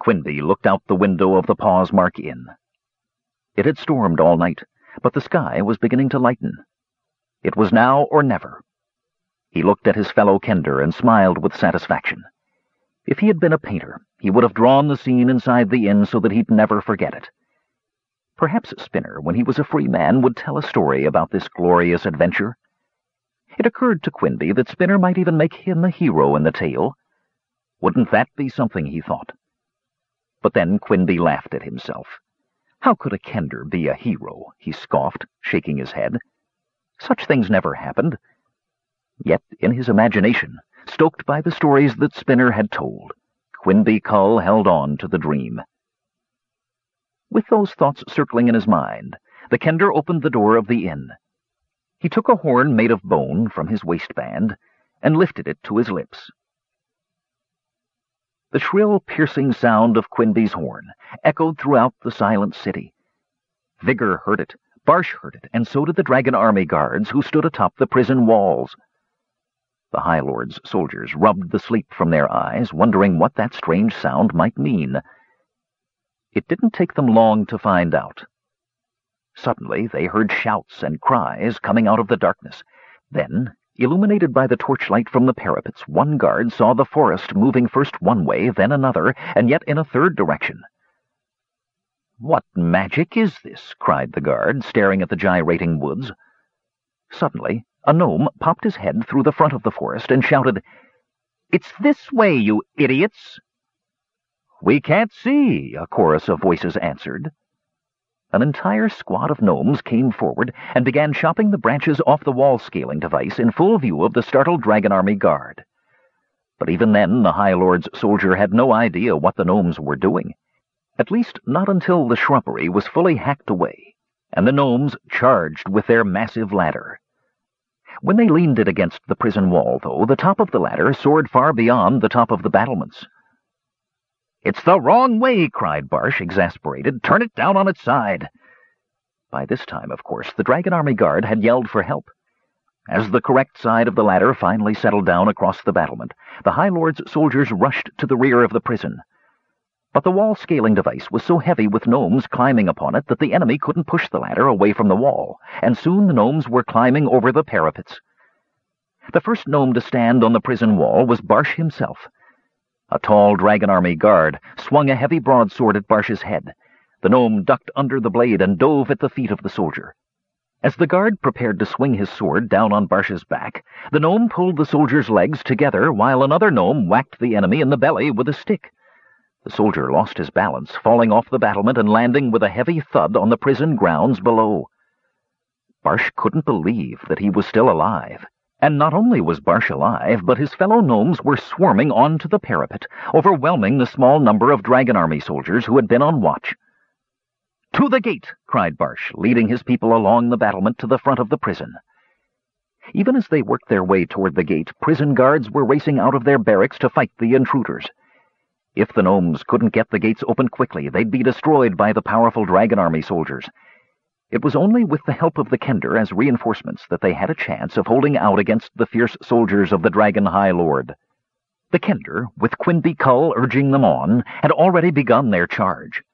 Quinby looked out the window of the Paws Mark Inn. It had stormed all night, but the sky was beginning to lighten. It was now or never. He looked at his fellow kender and smiled with satisfaction. If he had been a painter, he would have drawn the scene inside the inn so that he'd never forget it. Perhaps Spinner, when he was a free man, would tell a story about this glorious adventure. It occurred to Quinby that Spinner might even make him a hero in the tale. Wouldn't that be something, he thought. But then Quinby laughed at himself. How could a kender be a hero, he scoffed, shaking his head. Such things never happened. Yet, in his imagination, stoked by the stories that Spinner had told, Quinby Cull held on to the dream. With those thoughts circling in his mind, the kender opened the door of the inn. He took a horn made of bone from his waistband and lifted it to his lips. The shrill, piercing sound of Quinby's horn echoed throughout the silent city. Vigor heard it, Barsh heard it, and so did the Dragon Army guards who stood atop the prison walls. The High Lord's soldiers rubbed the sleep from their eyes, wondering what that strange sound might mean. It didn't take them long to find out. Suddenly they heard shouts and cries coming out of the darkness. Then Illuminated by the torchlight from the parapets, one guard saw the forest moving first one way, then another, and yet in a third direction. What magic is this? cried the guard, staring at the gyrating woods. Suddenly, a gnome popped his head through the front of the forest and shouted, It's this way, you idiots! We can't see, a chorus of voices answered. An entire squad of gnomes came forward and began chopping the branches off the wall scaling device in full view of the startled Dragon Army guard. But even then the High Lord's soldier had no idea what the gnomes were doing. At least not until the shrubbery was fully hacked away, and the gnomes charged with their massive ladder. When they leaned it against the prison wall, though, the top of the ladder soared far beyond the top of the battlements. It's the wrong way, cried Barsh, exasperated. Turn it down on its side. By this time, of course, the Dragon Army Guard had yelled for help. As the correct side of the ladder finally settled down across the battlement, the High Lord's soldiers rushed to the rear of the prison. But the wall scaling device was so heavy with gnomes climbing upon it that the enemy couldn't push the ladder away from the wall, and soon the gnomes were climbing over the parapets. The first gnome to stand on the prison wall was Barsh himself, a tall Dragon Army guard swung a heavy broadsword at Barsh's head. The gnome ducked under the blade and dove at the feet of the soldier. As the guard prepared to swing his sword down on Barsh's back, the gnome pulled the soldier's legs together while another gnome whacked the enemy in the belly with a stick. The soldier lost his balance, falling off the battlement and landing with a heavy thud on the prison grounds below. Barsh couldn't believe that he was still alive. And not only was Barsh alive, but his fellow gnomes were swarming onto the parapet, overwhelming the small number of Dragon Army soldiers who had been on watch. To the gate! cried Barsh, leading his people along the battlement to the front of the prison. Even as they worked their way toward the gate, prison guards were racing out of their barracks to fight the intruders. If the gnomes couldn't get the gates open quickly, they'd be destroyed by the powerful Dragon Army soldiers. It was only with the help of the Kender as reinforcements that they had a chance of holding out against the fierce soldiers of the Dragon High Lord. The Kender, with Quinby Cull urging them on, had already begun their charge.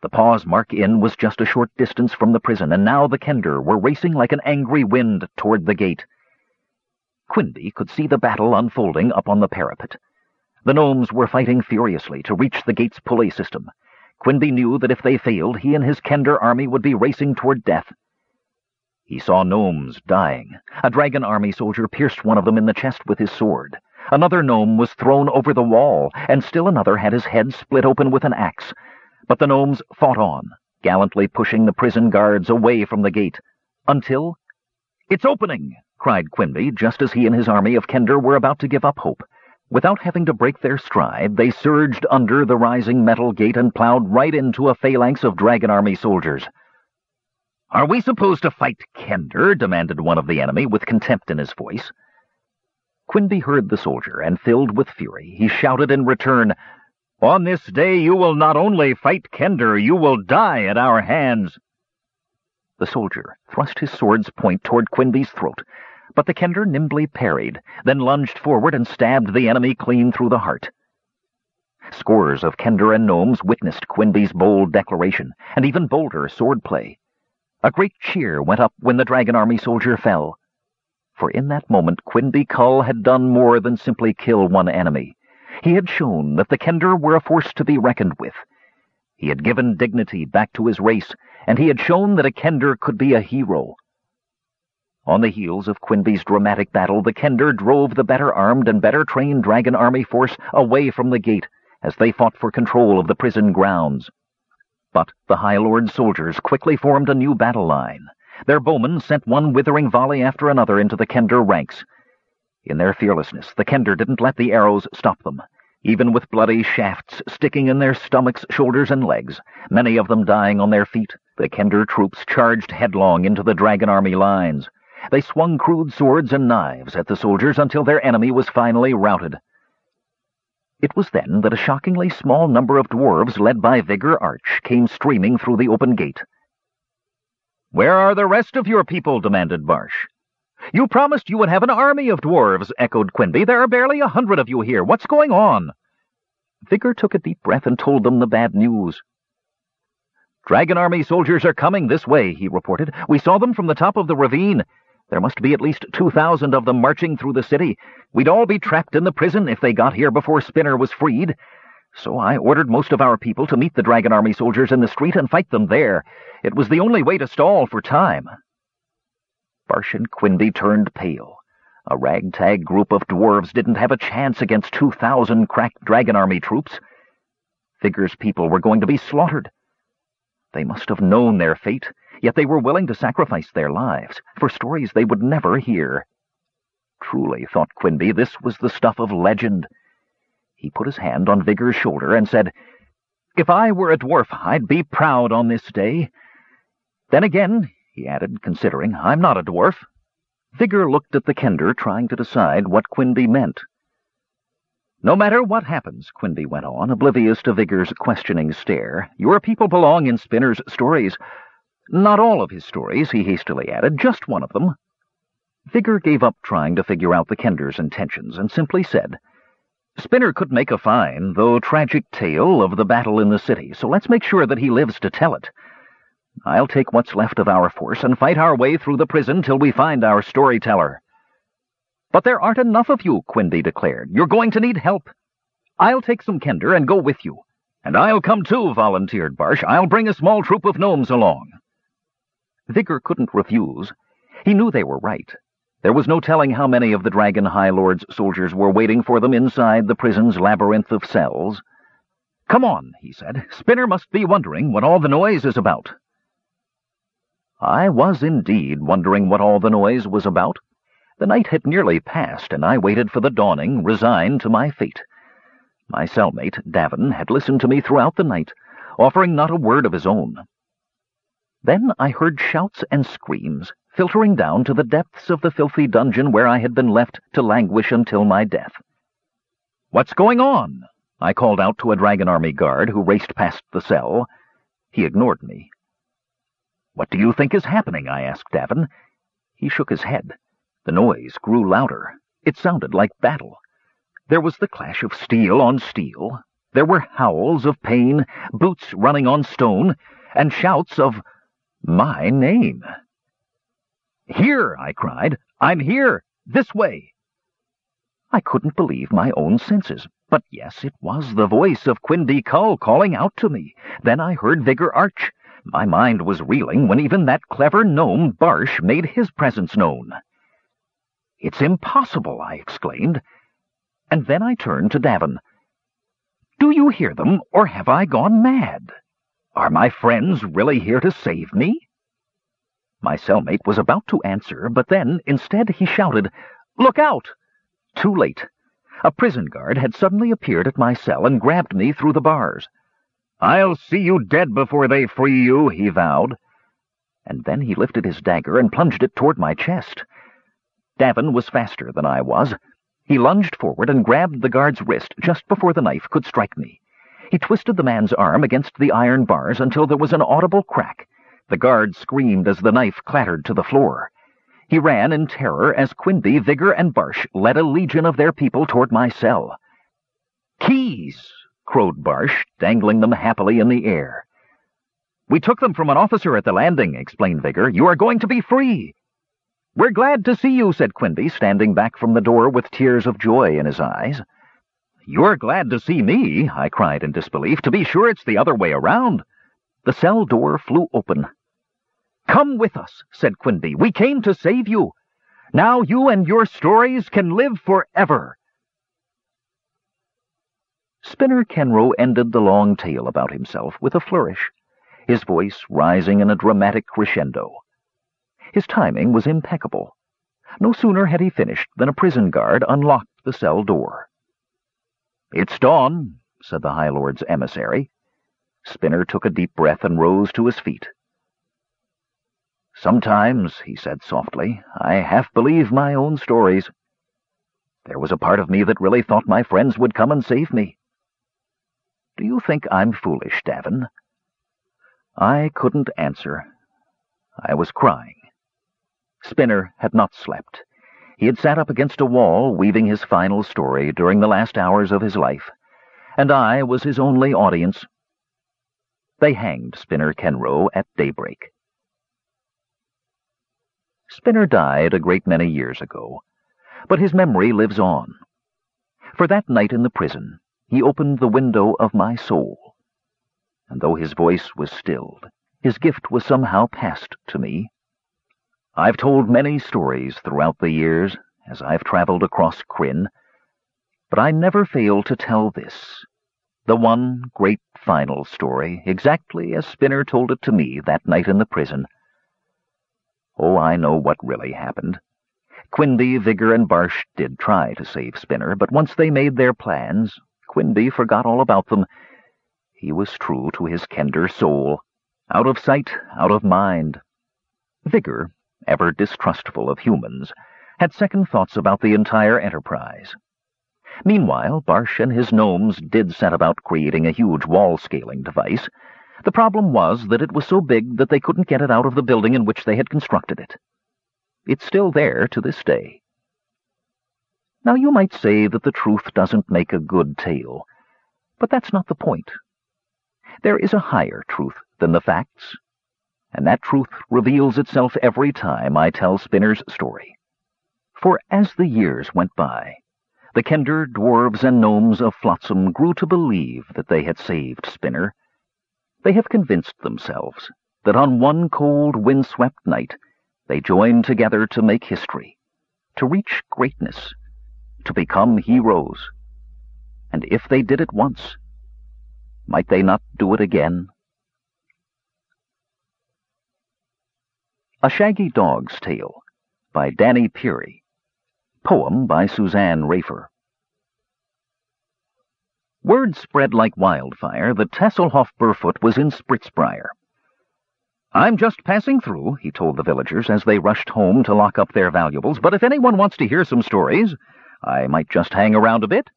The Paws Mark Inn was just a short distance from the prison, and now the Kender were racing like an angry wind toward the gate. Quinby could see the battle unfolding up on the parapet. The gnomes were fighting furiously to reach the gate's pulley system, Quinby knew that if they failed, he and his Kender army would be racing toward death. He saw gnomes dying. A dragon army soldier pierced one of them in the chest with his sword. Another gnome was thrown over the wall, and still another had his head split open with an axe. But the gnomes fought on, gallantly pushing the prison guards away from the gate, until... It's opening! cried Quinby, just as he and his army of Kender were about to give up hope. Without having to break their stride, they surged under the rising metal gate and plowed right into a phalanx of Dragon Army soldiers. Are we supposed to fight Kender? demanded one of the enemy with contempt in his voice. Quinby heard the soldier, and filled with fury, he shouted in return, On this day you will not only fight Kender, you will die at our hands. The soldier thrust his sword's point toward Quinby's throat, but the Kender nimbly parried, then lunged forward and stabbed the enemy clean through the heart. Scores of Kender and gnomes witnessed Quinby's bold declaration, and even bolder swordplay. A great cheer went up when the Dragon Army soldier fell. For in that moment Quinby Cull had done more than simply kill one enemy. He had shown that the Kender were a force to be reckoned with. He had given dignity back to his race, and he had shown that a Kender could be a hero. On the heels of Quinby's dramatic battle, the Kender drove the better armed and better trained Dragon Army force away from the gate as they fought for control of the prison grounds. But the High Lord's soldiers quickly formed a new battle line. Their bowmen sent one withering volley after another into the Kender ranks. In their fearlessness, the Kender didn't let the arrows stop them. Even with bloody shafts sticking in their stomachs, shoulders, and legs, many of them dying on their feet, the Kender troops charged headlong into the Dragon Army lines. They swung crude swords and knives at the soldiers until their enemy was finally routed. It was then that a shockingly small number of dwarves led by Vigor Arch came streaming through the open gate. "'Where are the rest of your people?' demanded Barsh. "'You promised you would have an army of dwarves,' echoed Quinby. "'There are barely a hundred of you here. What's going on?' Vigor took a deep breath and told them the bad news. "'Dragon Army soldiers are coming this way,' he reported. "'We saw them from the top of the ravine. There must be at least two thousand of them marching through the city. We'd all be trapped in the prison if they got here before Spinner was freed. So I ordered most of our people to meet the Dragon Army soldiers in the street and fight them there. It was the only way to stall for time. Barsh and Quinby turned pale. A ragtag group of dwarves didn't have a chance against two thousand cracked Dragon Army troops. Vigor's people were going to be slaughtered. They must have known their fate, yet they were willing to sacrifice their lives for stories they would never hear. Truly, thought Quinby, this was the stuff of legend. He put his hand on Vigor's shoulder and said, If I were a dwarf, I'd be proud on this day. Then again, he added, considering, I'm not a dwarf. Vigor looked at the kender, trying to decide what Quinby meant. No matter what happens, Quinby went on, oblivious to Vigor's questioning stare, your people belong in Spinner's stories. Not all of his stories, he hastily added, just one of them. Vigor gave up trying to figure out the Kender's intentions and simply said, Spinner could make a fine, though tragic tale of the battle in the city, so let's make sure that he lives to tell it. I'll take what's left of our force and fight our way through the prison till we find our storyteller. But there aren't enough of you, Quinby declared. You're going to need help. I'll take some Kender and go with you. And I'll come too, volunteered Barsh. I'll bring a small troop of gnomes along. Vigor couldn't refuse. He knew they were right. There was no telling how many of the Dragon High Lord's soldiers were waiting for them inside the prison's labyrinth of cells. Come on, he said. Spinner must be wondering what all the noise is about. I was indeed wondering what all the noise was about. The night had nearly passed, and I waited for the dawning, resigned to my fate. My cellmate, Davin, had listened to me throughout the night, offering not a word of his own. Then I heard shouts and screams, filtering down to the depths of the filthy dungeon where I had been left to languish until my death. "'What's going on?' I called out to a Dragon Army guard who raced past the cell. He ignored me. "'What do you think is happening?' I asked Davin. He shook his head. The noise grew louder. It sounded like battle. There was the clash of steel on steel. There were howls of pain, boots running on stone, and shouts of my name. Here, I cried. I'm here. This way. I couldn't believe my own senses. But yes, it was the voice of Quinby Cull calling out to me. Then I heard Vigor Arch. My mind was reeling when even that clever gnome Barsh made his presence known. It's impossible, I exclaimed. And then I turned to Davin. Do you hear them, or have I gone mad? Are my friends really here to save me? My cellmate was about to answer, but then, instead, he shouted, Look out! Too late. A prison guard had suddenly appeared at my cell and grabbed me through the bars. I'll see you dead before they free you, he vowed. And then he lifted his dagger and plunged it toward my chest. Davin was faster than I was. He lunged forward and grabbed the guard's wrist just before the knife could strike me. He twisted the man's arm against the iron bars until there was an audible crack. The guard screamed as the knife clattered to the floor. He ran in terror as Quinby, Vigor, and Barsh led a legion of their people toward my cell. Keys! crowed Barsh, dangling them happily in the air. We took them from an officer at the landing, explained Vigor. You are going to be free. We're glad to see you, said Quinby, standing back from the door with tears of joy in his eyes. You're glad to see me, I cried in disbelief. To be sure, it's the other way around. The cell door flew open. Come with us, said Quinby. We came to save you. Now you and your stories can live forever. Spinner Kenro ended the long tale about himself with a flourish, his voice rising in a dramatic crescendo. His timing was impeccable. No sooner had he finished than a prison guard unlocked the cell door. It's dawn, said the High Lord's emissary. Spinner took a deep breath and rose to his feet. Sometimes, he said softly, I half believe my own stories. There was a part of me that really thought my friends would come and save me. Do you think I'm foolish, Davin? I couldn't answer. I was crying. Spinner had not slept. He had sat up against a wall, weaving his final story during the last hours of his life, and I was his only audience. They hanged Spinner Kenro at daybreak. Spinner died a great many years ago, but his memory lives on. For that night in the prison, he opened the window of my soul, and though his voice was stilled, his gift was somehow passed to me. I've told many stories throughout the years as I've traveled across Krynn, but I never fail to tell this, the one great final story, exactly as Spinner told it to me that night in the prison. Oh, I know what really happened. Quinby, Vigor, and Barsh did try to save Spinner, but once they made their plans, Quinby forgot all about them. He was true to his Kender soul. Out of sight, out of mind. Vigor ever distrustful of humans, had second thoughts about the entire enterprise. Meanwhile, Barsh and his gnomes did set about creating a huge wall-scaling device. The problem was that it was so big that they couldn't get it out of the building in which they had constructed it. It's still there to this day. Now you might say that the truth doesn't make a good tale, but that's not the point. There is a higher truth than the facts, and that truth reveals itself every time I tell Spinner's story. For as the years went by, the Kender, dwarves, and gnomes of Flotsam grew to believe that they had saved Spinner. They have convinced themselves that on one cold, wind-swept night they joined together to make history, to reach greatness, to become heroes. And if they did it once, might they not do it again? A Shaggy Dog's Tale by Danny Peary. Poem by Suzanne Rafer. Word spread like wildfire that Tasslehoff Burrfoot was in Spritzbriar. I'm just passing through, he told the villagers as they rushed home to lock up their valuables, but if anyone wants to hear some stories, I might just hang around a bit.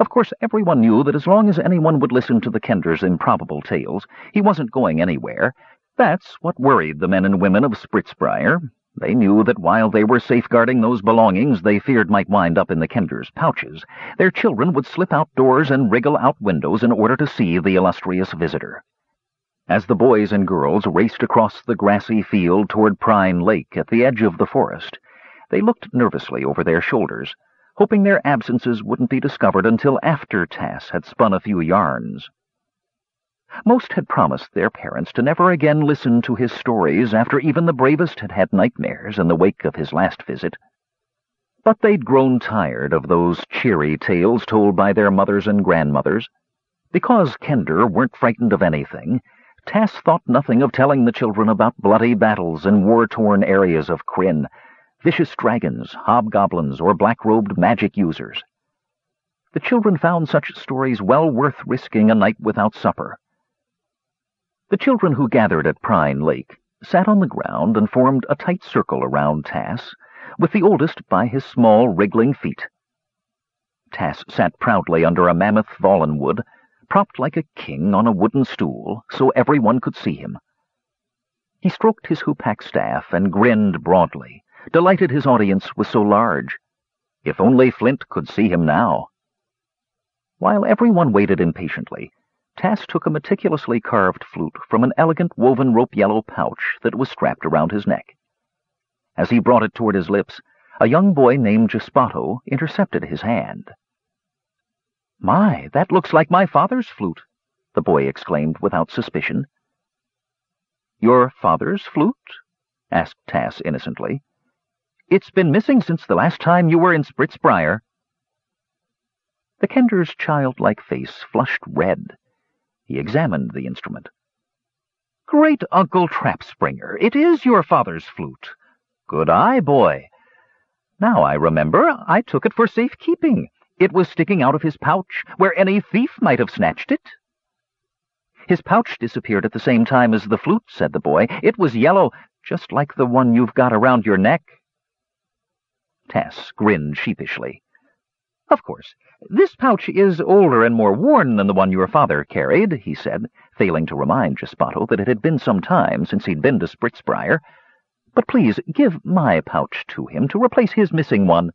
Of course, everyone knew that as long as anyone would listen to the Kender's improbable tales, he wasn't going anywhere, that's what worried the men and women of Spritzbriar. They knew that while they were safeguarding those belongings they feared might wind up in the Kender's pouches, their children would slip outdoors and wriggle out windows in order to see the illustrious visitor. As the boys and girls raced across the grassy field toward Prime Lake at the edge of the forest, they looked nervously over their shoulders, hoping their absences wouldn't be discovered until after Tass had spun a few yarns. Most had promised their parents to never again listen to his stories after even the bravest had had nightmares in the wake of his last visit. But they'd grown tired of those cheery tales told by their mothers and grandmothers. Because Kender weren't frightened of anything, Tass thought nothing of telling the children about bloody battles in war-torn areas of Krynn, vicious dragons, hobgoblins, or black-robed magic users. The children found such stories well worth risking a night without supper. The children who gathered at Prine Lake sat on the ground and formed a tight circle around Tass, with the oldest by his small, wriggling feet. Tass sat proudly under a mammoth fallen wood, propped like a king on a wooden stool, so everyone could see him. He stroked his hoopak staff and grinned broadly, delighted his audience was so large. If only Flint could see him now. While everyone waited impatiently, Tass took a meticulously carved flute from an elegant woven rope yellow pouch that was strapped around his neck. As he brought it toward his lips, a young boy named Gispato intercepted his hand. My, that looks like my father's flute, the boy exclaimed without suspicion. Your father's flute? asked Tass innocently. It's been missing since the last time you were in Spritzbriar. The Kender's childlike face flushed red. He examined the instrument. Great Uncle Trapspringer, it is your father's flute. Good eye, boy. Now I remember, I took it for safekeeping. It was sticking out of his pouch, where any thief might have snatched it. His pouch disappeared at the same time as the flute, said the boy. It was yellow, just like the one you've got around your neck. Tass grinned sheepishly. Of course, this pouch is older and more worn than the one your father carried, he said, failing to remind Gispato that it had been some time since he'd been to Spritzbriar. But please give my pouch to him to replace his missing one.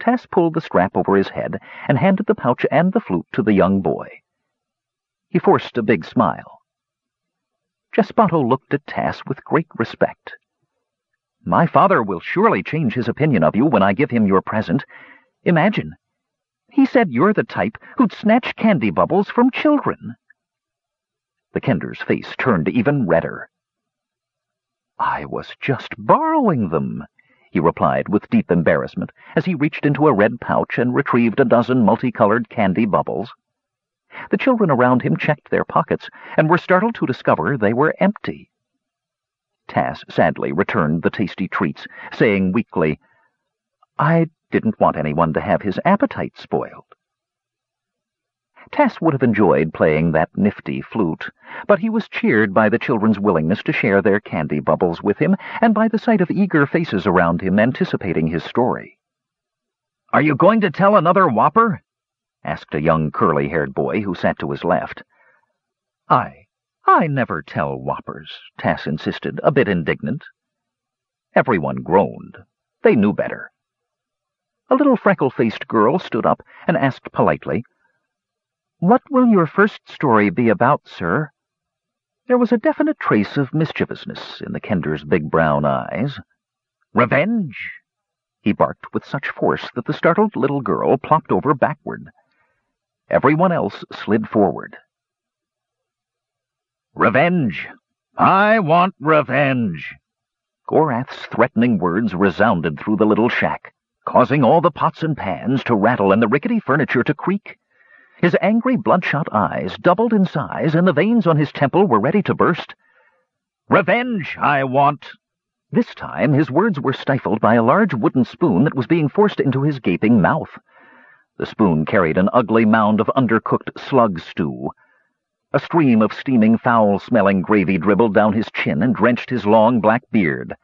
Tass pulled the strap over his head and handed the pouch and the flute to the young boy. He forced a big smile. Gispato looked at Tass with great respect. My father will surely change his opinion of you when I give him your present. Imagine. He said you're the type who'd snatch candy bubbles from children. The Kender's face turned even redder. I was just borrowing them, he replied with deep embarrassment as he reached into a red pouch and retrieved a dozen multicolored candy bubbles. The children around him checked their pockets and were startled to discover they were empty. Tass sadly returned the tasty treats, saying weakly, I didn't want anyone to have his appetite spoiled. Tass would have enjoyed playing that nifty flute, but he was cheered by the children's willingness to share their candy bubbles with him and by the sight of eager faces around him anticipating his story. Are you going to tell another whopper? asked a young curly-haired boy who sat to his left. I, I never tell whoppers, Tass insisted, a bit indignant. Everyone groaned. They knew better. A little freckle-faced girl stood up and asked politely, What will your first story be about, sir? There was a definite trace of mischievousness in the Kender's big brown eyes. Revenge! He barked with such force that the startled little girl plopped over backward. Everyone else slid forward. Revenge! I want revenge! Gorath's threatening words resounded through the little shack, causing all the pots and pans to rattle and the rickety furniture to creak. His angry, bloodshot eyes doubled in size, and the veins on his temple were ready to burst. Revenge, I want! This time his words were stifled by a large wooden spoon that was being forced into his gaping mouth. The spoon carried an ugly mound of undercooked slug stew. A stream of steaming, foul-smelling gravy dribbled down his chin and drenched his long black beard.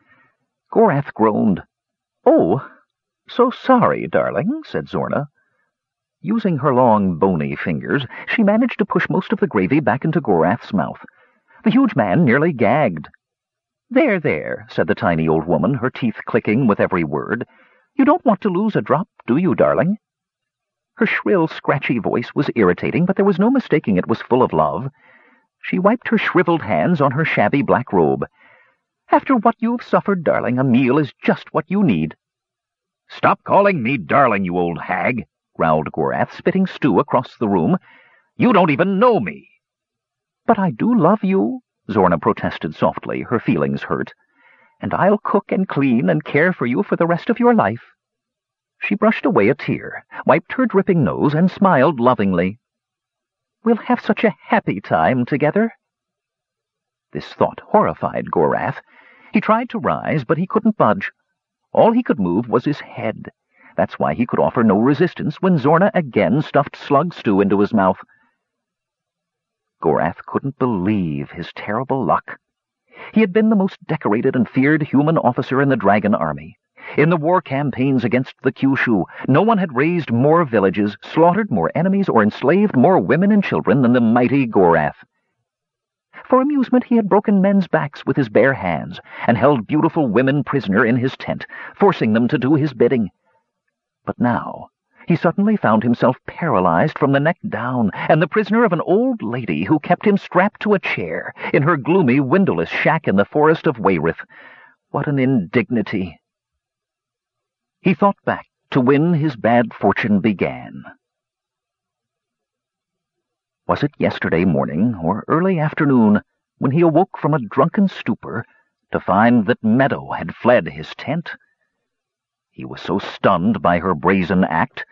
Gorath groaned. Oh, so sorry, darling, said Zorna. Using her long, bony fingers, she managed to push most of the gravy back into Gorath's mouth. The huge man nearly gagged. There, there, said the tiny old woman, her teeth clicking with every word. You don't want to lose a drop, do you, darling? Her shrill, scratchy voice was irritating, but there was no mistaking it was full of love. She wiped her shriveled hands on her shabby black robe. After what you've suffered, darling, a meal is just what you need. Stop calling me darling, you old hag, growled Gorath, spitting stew across the room. You don't even know me. But I do love you, Zorna protested softly, her feelings hurt. And I'll cook and clean and care for you for the rest of your life. She brushed away a tear, wiped her dripping nose, and smiled lovingly. We'll have such a happy time together. This thought horrified Gorath. He tried to rise, but he couldn't budge. All he could move was his head. That's why he could offer no resistance when Zorna again stuffed slug stew into his mouth. Gorath couldn't believe his terrible luck. He had been the most decorated and feared human officer in the dragon army. In the war campaigns against the Que-shu, no one had razed more villages, slaughtered more enemies, or enslaved more women and children than the mighty Gorath. For amusement he had broken men's backs with his bare hands, and held beautiful women prisoner in his tent, forcing them to do his bidding. But now he suddenly found himself paralyzed from the neck down, and the prisoner of an old lady who kept him strapped to a chair in her gloomy, windowless shack in the forest of Wayreth. What an indignity! He thought back to when his bad fortune began. Was it yesterday morning or early afternoon when he awoke from a drunken stupor to find that Meadow had fled his tent? He was so stunned by her brazen act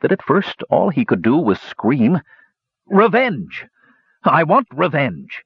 that at first all he could do was scream, Revenge! I want revenge!